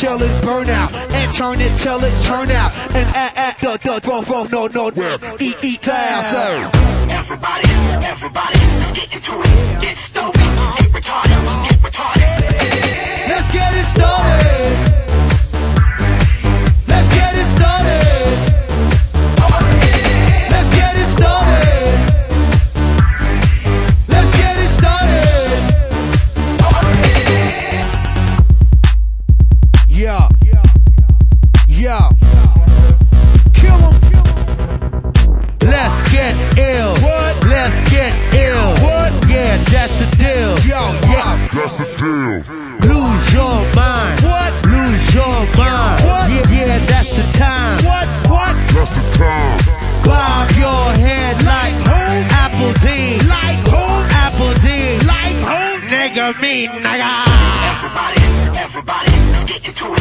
till it's burn out and turn it till it's turn out. And at at the the roll roll no no eat eat down. that's the deal. Yo, yeah. That's the deal. Lose your mind. What? Lose your mind. What? Yeah, yeah, that's the time. What? What? That's the time. Bob your head like, like who? Apple D. Like who? Apple D. Like who? Nigga me, nigga. Everybody, everybody, let's get into it.